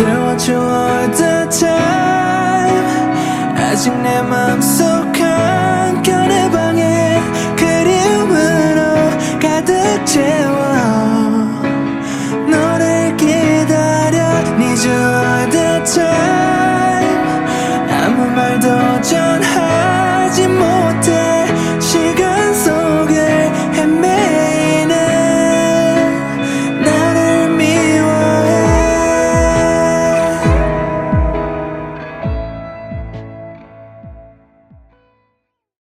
still want you all the time 아직 내 맘속 한켠의 방에 그리움으로 가득 채워